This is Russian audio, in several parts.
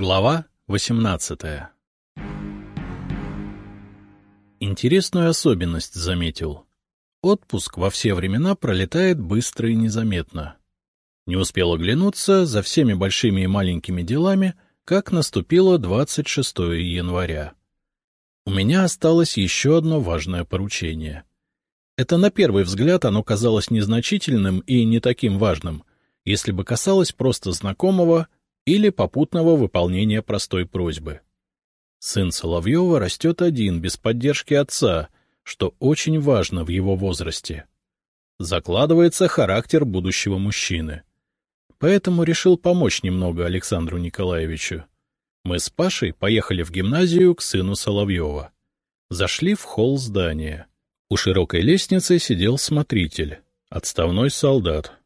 Глава 18 Интересную особенность заметил. Отпуск во все времена пролетает быстро и незаметно. Не успел оглянуться за всеми большими и маленькими делами, как наступило 26 января. У меня осталось еще одно важное поручение. Это на первый взгляд оно казалось незначительным и не таким важным, если бы касалось просто знакомого или попутного выполнения простой просьбы. Сын Соловьева растет один, без поддержки отца, что очень важно в его возрасте. Закладывается характер будущего мужчины. Поэтому решил помочь немного Александру Николаевичу. Мы с Пашей поехали в гимназию к сыну Соловьева. Зашли в холл здания. У широкой лестницы сидел смотритель, отставной солдат.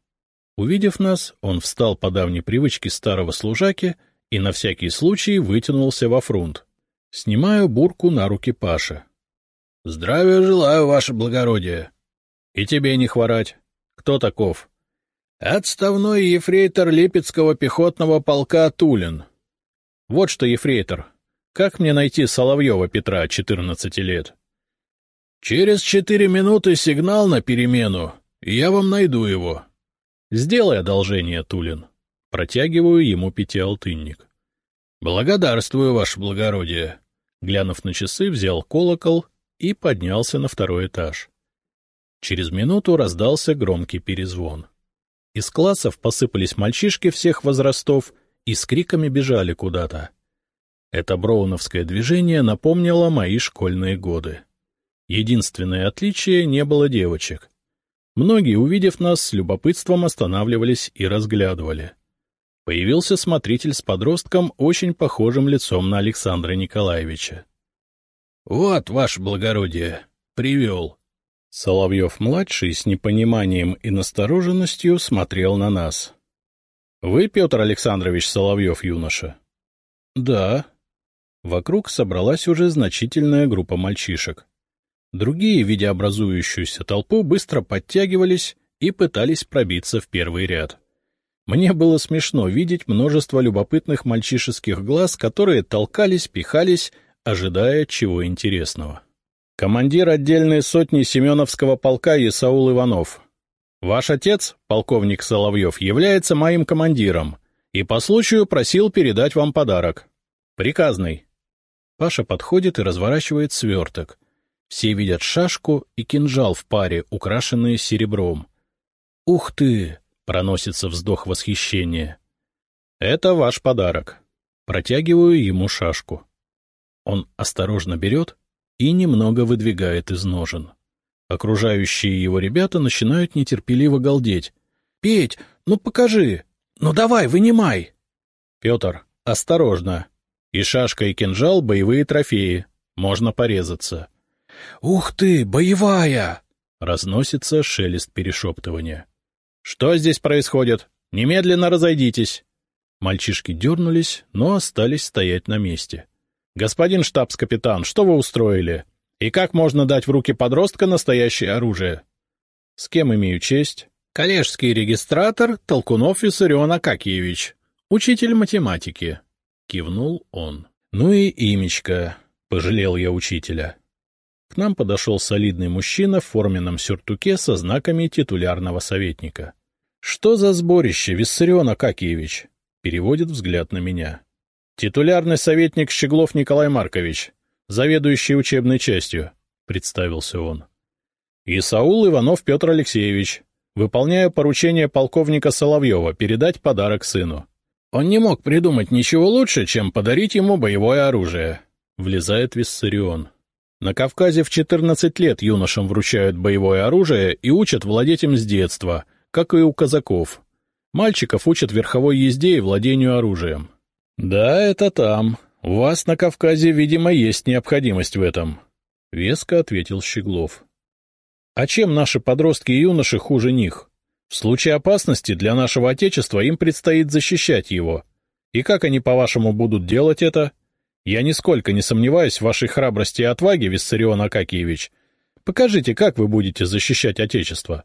Увидев нас, он встал по давней привычке старого служаки и на всякий случай вытянулся во фрунт. Снимаю бурку на руки Паши. — Здравия желаю, ваше благородие. — И тебе не хворать. Кто таков? — Отставной ефрейтор Липецкого пехотного полка Тулин. — Вот что, ефрейтор, как мне найти Соловьева Петра, 14 лет? — Через четыре минуты сигнал на перемену, и я вам найду его. — Сделай одолжение, Тулин. Протягиваю ему пятиалтынник. — Благодарствую, ваше благородие. Глянув на часы, взял колокол и поднялся на второй этаж. Через минуту раздался громкий перезвон. Из классов посыпались мальчишки всех возрастов и с криками бежали куда-то. Это броуновское движение напомнило мои школьные годы. Единственное отличие — не было девочек. Многие, увидев нас, с любопытством останавливались и разглядывали. Появился смотритель с подростком, очень похожим лицом на Александра Николаевича. — Вот, ваше благородие, привел. Соловьев-младший с непониманием и настороженностью смотрел на нас. — Вы, Петр Александрович Соловьев, юноша? — Да. Вокруг собралась уже значительная группа мальчишек. Другие, видя образующуюся толпу, быстро подтягивались и пытались пробиться в первый ряд. Мне было смешно видеть множество любопытных мальчишеских глаз, которые толкались, пихались, ожидая чего интересного. Командир отдельной сотни Семеновского полка Исаул Иванов. Ваш отец, полковник Соловьев, является моим командиром и по случаю просил передать вам подарок. Приказный. Паша подходит и разворачивает сверток — все видят шашку и кинжал в паре, украшенные серебром. «Ух ты!» — проносится вздох восхищения. «Это ваш подарок». Протягиваю ему шашку. Он осторожно берет и немного выдвигает из ножен. Окружающие его ребята начинают нетерпеливо галдеть. — Петь, ну покажи! Ну давай, вынимай! — Петр, осторожно! И шашка, и кинжал — боевые трофеи. Можно порезаться. «Ух ты, боевая!» — разносится шелест перешептывания. «Что здесь происходит? Немедленно разойдитесь!» Мальчишки дернулись, но остались стоять на месте. «Господин штабс-капитан, что вы устроили? И как можно дать в руки подростка настоящее оружие?» «С кем имею честь?» «Коллежский регистратор Толкунов Виссарион Акакиевич, учитель математики», — кивнул он. «Ну и имечко», — пожалел я учителя. К нам подошел солидный мужчина в форменном сюртуке со знаками титулярного советника. — Что за сборище, Виссарион Акакиевич? — переводит взгляд на меня. — Титулярный советник Щеглов Николай Маркович, заведующий учебной частью, — представился он. — Исаул Иванов Петр Алексеевич. Выполняю поручение полковника Соловьева передать подарок сыну. Он не мог придумать ничего лучше, чем подарить ему боевое оружие. Влезает Виссарион. На Кавказе в 14 лет юношам вручают боевое оружие и учат владеть им с детства, как и у казаков. Мальчиков учат верховой езде и владению оружием. — Да, это там. У вас на Кавказе, видимо, есть необходимость в этом, — веско ответил Щеглов. — А чем наши подростки и юноши хуже них? В случае опасности для нашего Отечества им предстоит защищать его. И как они, по-вашему, будут делать это? — я нисколько не сомневаюсь в вашей храбрости и отваге, Виссарион Акакиевич. Покажите, как вы будете защищать Отечество.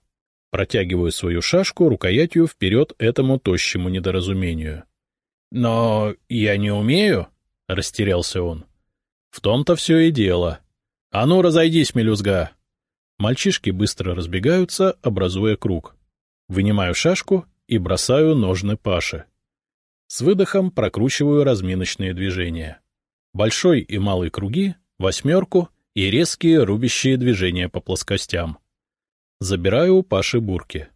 Протягиваю свою шашку рукоятью вперед этому тощему недоразумению. — Но я не умею, — растерялся он. — В том-то все и дело. А ну, разойдись, мелюзга. Мальчишки быстро разбегаются, образуя круг. Вынимаю шашку и бросаю ножны Паши. С выдохом прокручиваю разминочные движения. Большой и малый круги, восьмерку и резкие рубящие движения по плоскостям. Забираю у Паши бурки.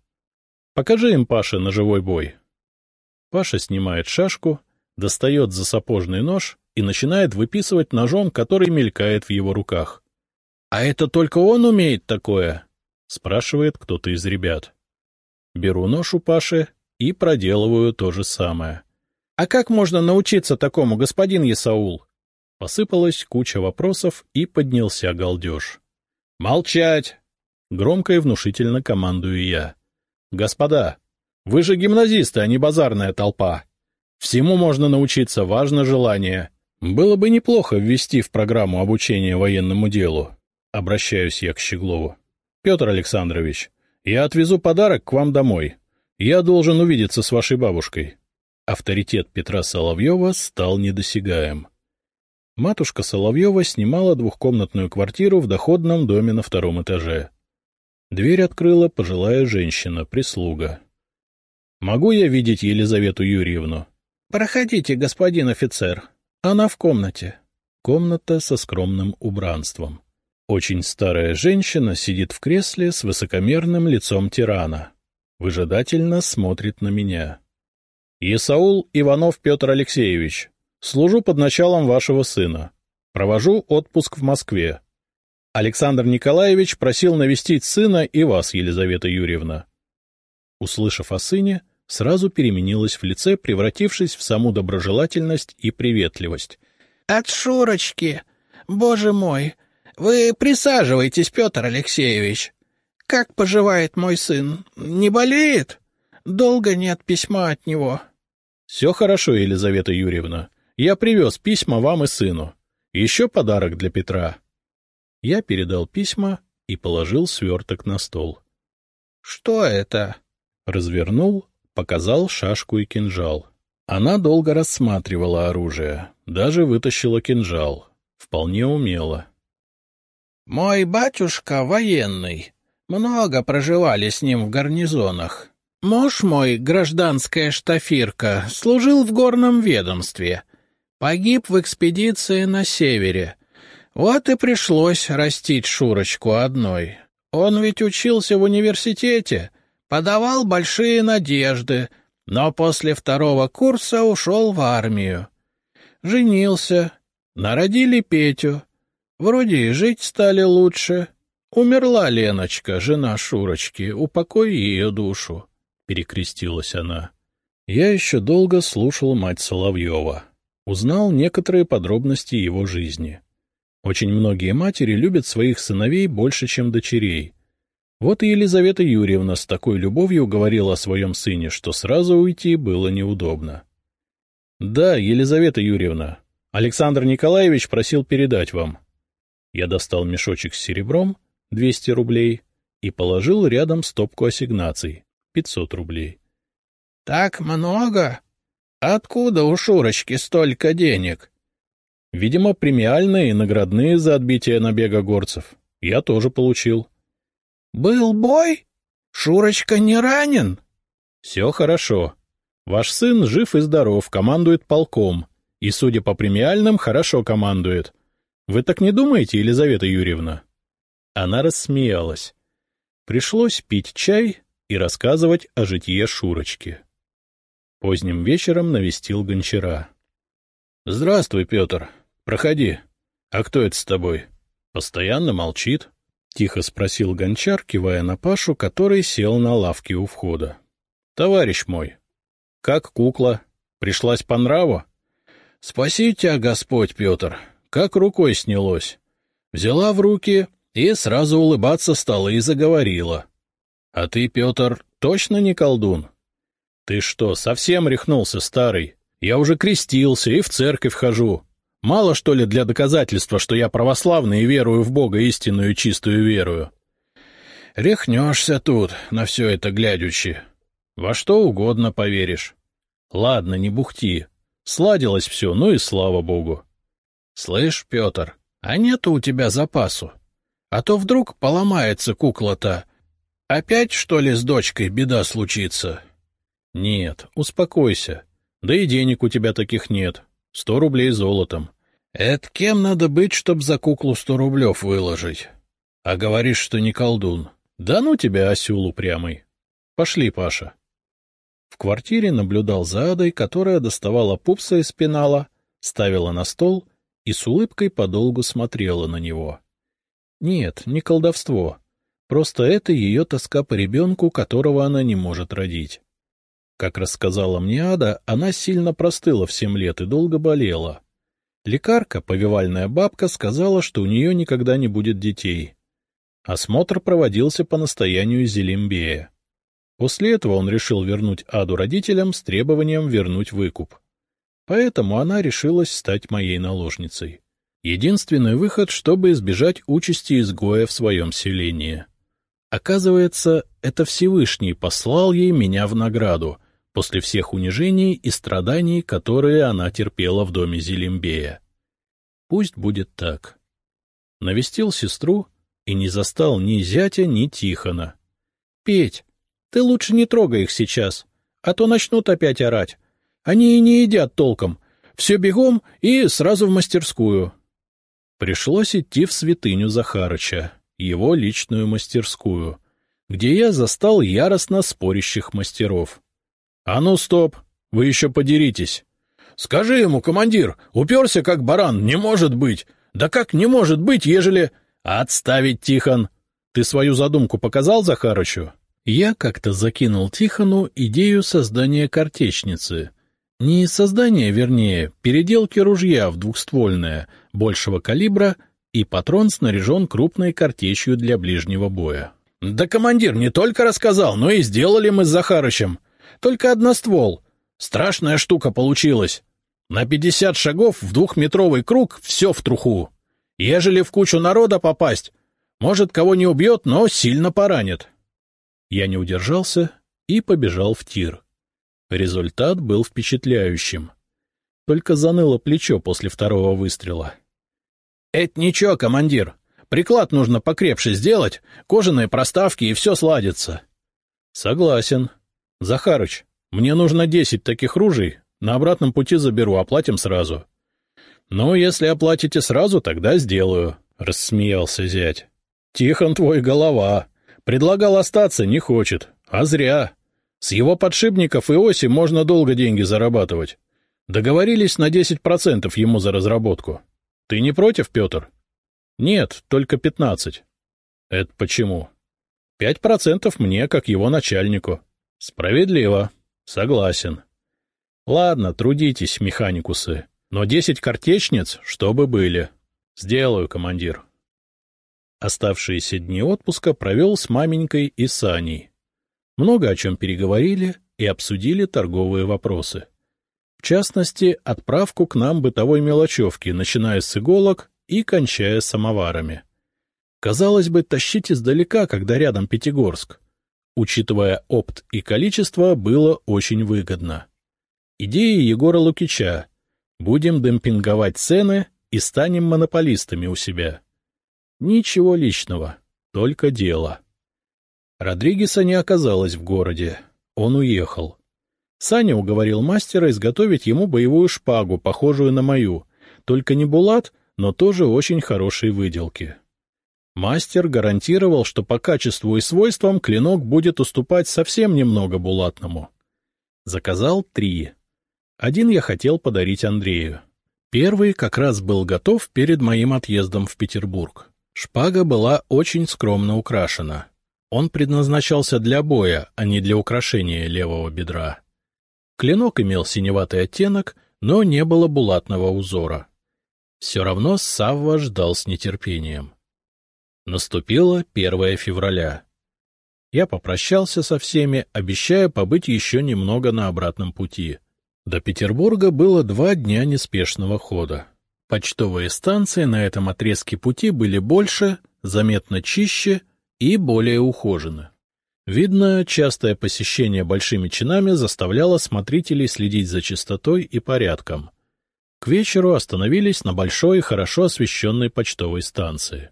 Покажи им, Паша, ножевой бой. Паша снимает шашку, достает за сапожный нож и начинает выписывать ножом, который мелькает в его руках. — А это только он умеет такое? — спрашивает кто-то из ребят. Беру нож у Паши и проделываю то же самое. — А как можно научиться такому, господин Исаул? Посыпалась куча вопросов и поднялся галдеж. — Молчать! — громко и внушительно командую я. — Господа, вы же гимназисты, а не базарная толпа. Всему можно научиться, важно желание. Было бы неплохо ввести в программу обучения военному делу. Обращаюсь я к Щеглову. — Петр Александрович, я отвезу подарок к вам домой. Я должен увидеться с вашей бабушкой. Авторитет Петра Соловьева стал недосягаем. Матушка Соловьева снимала двухкомнатную квартиру в доходном доме на втором этаже. Дверь открыла пожилая женщина, прислуга. — Могу я видеть Елизавету Юрьевну? — Проходите, господин офицер. Она в комнате. Комната со скромным убранством. Очень старая женщина сидит в кресле с высокомерным лицом тирана. Выжидательно смотрит на меня. — Исаул Иванов Петр Алексеевич, служу под началом вашего сына. Провожу отпуск в Москве. Александр Николаевич просил навестить сына и вас, Елизавета Юрьевна. Услышав о сыне, сразу переменилась в лице, превратившись в саму доброжелательность и приветливость. — От Шурочки! Боже мой! Вы присаживайтесь, Петр Алексеевич. Как поживает мой сын? Не болеет? Долго нет письма от него. — Все хорошо, Елизавета Юрьевна. Я привез письма вам и сыну. Еще подарок для Петра. Я передал письма и положил сверток на стол. — Что это? Развернул, показал шашку и кинжал. Она долго рассматривала оружие, даже вытащила кинжал. Вполне умело. Мой батюшка военный. Много проживали с ним в гарнизонах. Муж мой, гражданская штафирка, служил в горном ведомстве. Погиб в экспедиции на севере. Вот и пришлось растить Шурочку одной. Он ведь учился в университете, подавал большие надежды, но после второго курса ушел в армию. Женился, народили Петю — Вроде и жить стали лучше. Умерла Леночка, жена Шурочки, упокой ее душу, — перекрестилась она. Я еще долго слушал мать Соловьева. Узнал некоторые подробности его жизни. Очень многие матери любят своих сыновей больше, чем дочерей. Вот и Елизавета Юрьевна с такой любовью говорила о своем сыне, что сразу уйти было неудобно. — Да, Елизавета Юрьевна, Александр Николаевич просил передать вам. Я достал мешочек с серебром, 200 рублей, и положил рядом стопку ассигнаций, 500 рублей. — Так много? Откуда у Шурочки столько денег? — Видимо, премиальные и наградные за отбитие набега горцев. Я тоже получил. — Был бой? Шурочка не ранен? — Все хорошо. Ваш сын жив и здоров, командует полком. И, судя по премиальным, хорошо командует. Вы так не думаете, Елизавета Юрьевна? Она рассмеялась. Пришлось пить чай и рассказывать о житье Шурочки. Поздним вечером навестил гончара. — Здравствуй, Петр. Проходи. А кто это с тобой? Постоянно молчит. — тихо спросил гончар, кивая на Пашу, который сел на лавке у входа. — Товарищ мой, как кукла? Пришлась по нраву? — Спаси тебя, Господь, Петр как рукой снялось. Взяла в руки и сразу улыбаться стала и заговорила. — А ты, Петр, точно не колдун? — Ты что, совсем рехнулся, старый? Я уже крестился и в церковь хожу. Мало, что ли, для доказательства, что я православный и верую в Бога истинную и чистую верую? Рехнешься тут, на все это глядячи. Во что угодно поверишь. Ладно, не бухти. Сладилось все, ну и слава богу. — Слышь, Петр, а нету у тебя запасу? А то вдруг поломается кукла-то. Опять, что ли, с дочкой беда случится? — Нет, успокойся. Да и денег у тебя таких нет. Сто рублей золотом. Это кем надо быть, чтоб за куклу сто рублев выложить? А говоришь, что не колдун. Да ну тебя, осел упрямый. Пошли, Паша. В квартире наблюдал за Адой, которая доставала пупса из пенала, ставила на стол и с улыбкой подолгу смотрела на него. Нет, не колдовство. Просто это ее тоска по ребенку, которого она не может родить. Как рассказала мне Ада, она сильно простыла в семь лет и долго болела. Лекарка, повивальная бабка, сказала, что у нее никогда не будет детей. Осмотр проводился по настоянию Зелимбея. После этого он решил вернуть Аду родителям с требованием вернуть выкуп. Поэтому она решилась стать моей наложницей. Единственный выход, чтобы избежать участи изгоя в своем селении. Оказывается, это Всевышний послал ей меня в награду, после всех унижений и страданий, которые она терпела в доме Зелимбея. Пусть будет так. Навестил сестру и не застал ни зятя, ни Тихона. — Петь, ты лучше не трогай их сейчас, а то начнут опять орать. Они и не едят толком. Все бегом и сразу в мастерскую. Пришлось идти в святыню Захарыча, его личную мастерскую, где я застал яростно спорящих мастеров. — А ну, стоп! Вы еще подеритесь! — Скажи ему, командир, уперся как баран, не может быть! Да как не может быть, ежели... — Отставить, Тихон! Ты свою задумку показал Захарычу? Я как-то закинул Тихону идею создания картечницы. Не создания, вернее, переделки ружья в двухствольное, большего калибра, и патрон снаряжен крупной картечью для ближнего боя. — Да командир не только рассказал, но и сделали мы с Захарычем. Только одноствол. Страшная штука получилась. На пятьдесят шагов в двухметровый круг все в труху. Ежели в кучу народа попасть, может, кого не убьет, но сильно поранит. Я не удержался и побежал в тир. Результат был впечатляющим. Только заныло плечо после второго выстрела. — Это ничего, командир. Приклад нужно покрепше сделать, кожаные проставки, и все сладится. — Согласен. — Захарыч, мне нужно десять таких ружей, на обратном пути заберу, оплатим сразу. — Ну, если оплатите сразу, тогда сделаю, — рассмеялся зять. — Тихон твой голова. Предлагал остаться, не хочет. А зря. С его подшипников и оси можно долго деньги зарабатывать. Договорились на десять процентов ему за разработку. Ты не против, Петр? — Нет, только пятнадцать. — Это почему? — Пять процентов мне, как его начальнику. — Справедливо. Согласен. Ладно, трудитесь, механикусы. Но десять картечниц, чтобы были. Сделаю, командир. Оставшиеся дни отпуска провел с маменькой и Саней. Много о чем переговорили и обсудили торговые вопросы. В частности, отправку к нам бытовой мелочевки, начиная с иголок и кончая самоварами. Казалось бы, тащить издалека, когда рядом Пятигорск. Учитывая опт и количество, было очень выгодно. Идея Егора Лукича — будем демпинговать цены и станем монополистами у себя. Ничего личного, только дело. Родригеса не оказалось в городе, он уехал. Саня уговорил мастера изготовить ему боевую шпагу, похожую на мою, только не булат, но тоже очень хорошей выделки. Мастер гарантировал, что по качеству и свойствам клинок будет уступать совсем немного булатному. Заказал три. Один я хотел подарить Андрею. Первый как раз был готов перед моим отъездом в Петербург. Шпага была очень скромно украшена. Он предназначался для боя, а не для украшения левого бедра. Клинок имел синеватый оттенок, но не было булатного узора. Все равно Савва ждал с нетерпением. Наступило 1 февраля. Я попрощался со всеми, обещая побыть еще немного на обратном пути. До Петербурга было два дня неспешного хода. Почтовые станции на этом отрезке пути были больше, заметно чище и более ухожены. Видно, частое посещение большими чинами заставляло смотрителей следить за чистотой и порядком. К вечеру остановились на большой, хорошо освещенной почтовой станции.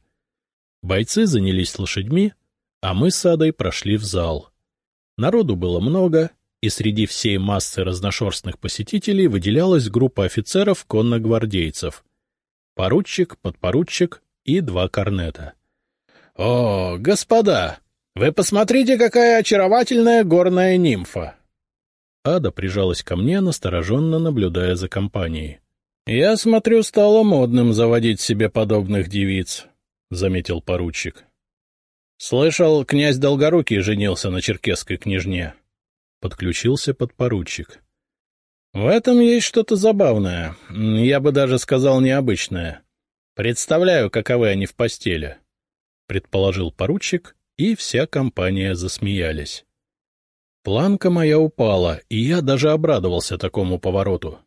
Бойцы занялись лошадьми, а мы с Адой прошли в зал. Народу было много, и среди всей массы разношерстных посетителей выделялась группа офицеров-конногвардейцев. Поручик, подпоручик и два корнета. — О, господа! Вы посмотрите, какая очаровательная горная нимфа! Ада прижалась ко мне, настороженно наблюдая за компанией. — Я смотрю, стало модным заводить себе подобных девиц, — заметил поручик. — Слышал, князь Долгорукий женился на черкесской княжне. Подключился подпоручик. — В этом есть что-то забавное, я бы даже сказал необычное. Представляю, каковы они в постели, — предположил поручик и вся компания засмеялись. Планка моя упала, и я даже обрадовался такому повороту.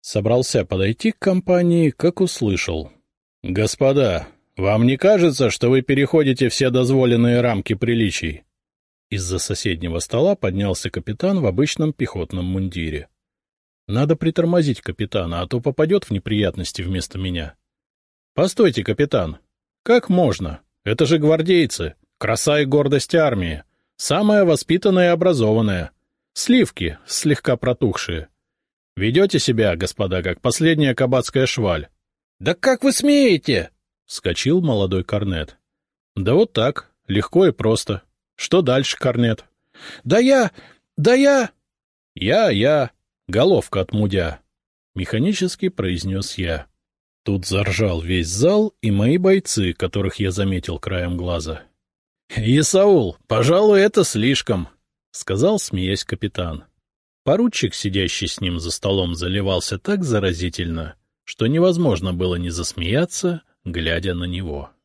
Собрался подойти к компании, как услышал. — Господа, вам не кажется, что вы переходите все дозволенные рамки приличий? Из-за соседнего стола поднялся капитан в обычном пехотном мундире. — Надо притормозить капитана, а то попадет в неприятности вместо меня. — Постойте, капитан. Как можно? Это же гвардейцы. Краса и гордость армии. Самая воспитанная и образованная. Сливки, слегка протухшие. Ведете себя, господа, как последняя кабацкая шваль. — Да как вы смеете? — вскочил молодой корнет. — Да вот так, легко и просто. Что дальше, корнет? — Да я... да я... — Я, я... Головка от мудя. — механически произнес я. Тут заржал весь зал и мои бойцы, которых я заметил краем глаза. — Исаул, пожалуй, это слишком, — сказал, смеясь капитан. Поручик, сидящий с ним за столом, заливался так заразительно, что невозможно было не засмеяться, глядя на него. —